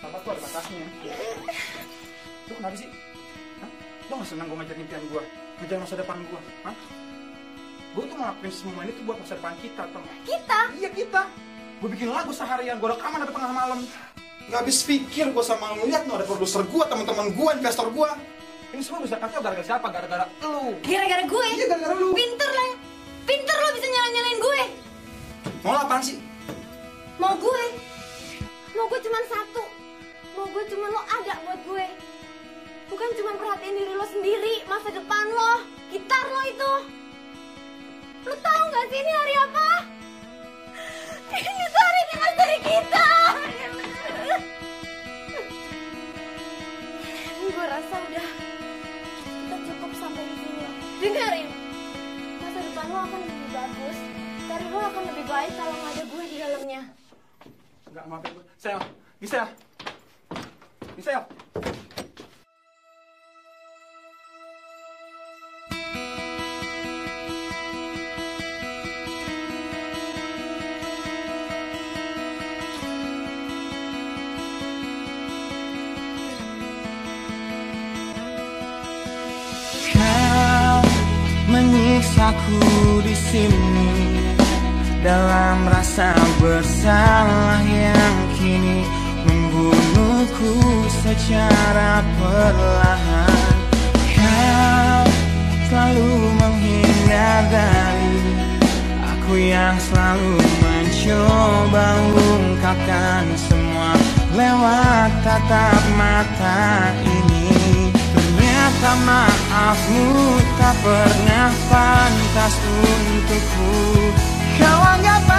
sabar tuh ada batasnya lu kenapa sih Hah? lu gak seneng gue ngejar impian gue ngejar masa depan gue Hah? gue tuh ngelakuin semua ini tuh buat masa depan kita tau gak? Kita? iya kita gue bikin lagu seharian gue rekaman sampai tengah malam Gak habis pikir gue sama lu lihat no ada produser gue teman-teman gue investor gue ini semua bisa kacau gara-gara siapa gara-gara lu Gara-gara gue? Iya, gara-gara lu. Pinter lah. Pinter lo bisa nyalain-nyalain gue. mau lo apaan sih Mau gue? Cuma satu. Mau gue cuma lo ada buat gue. Bukan cuma perhatiin diri lo sendiri, masa depan lo, gitar lo itu. Lo tahu gak sih ini hari apa? Ini tuh hari dimas dari kita. gue rasa udah kita cukup sampai di sini. Dengerin, masa depan lo akan lebih bagus. Karir lo akan lebih baik kalau nggak ada gue di dalamnya. Enggak maafin gue Sel Gisel Gisel Kau menyiksaku di sini dalam rasa bersalah yang kini membunuhku secara perlahan. Kau selalu menghindar dari aku yang selalu mencoba ungkapkan semua lewat tatap mata ini. Ternyata maafmu tak pernah pantas untukku Kau anggap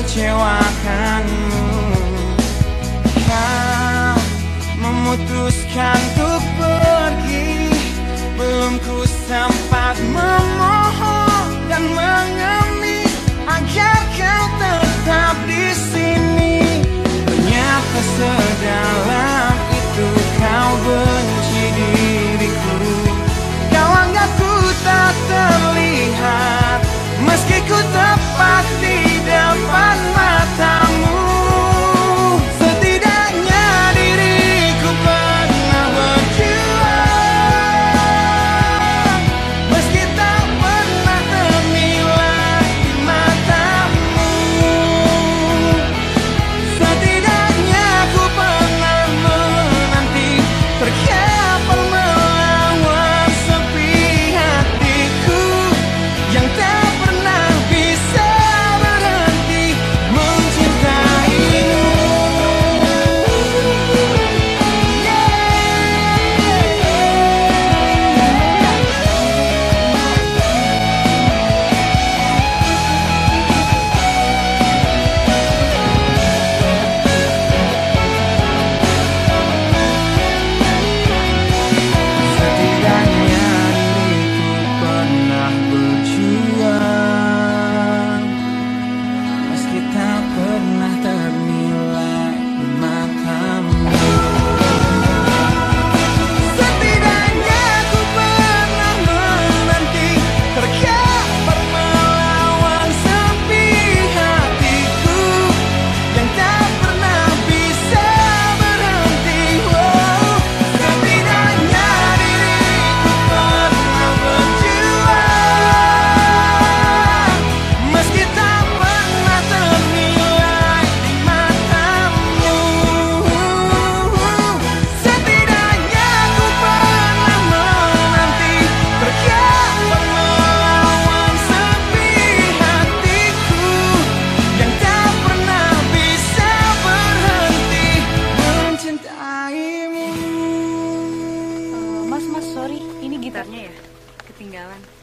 mengecewakanmu. Kau memutuskan untuk pergi. Belum ku sempat memohon dan mengemis Agar kau tetap di sini. Ternyata sedalam itu kau benci diriku. Kau anggap ku tak terlihat. Meski ku tepat di ya? Ketinggalan.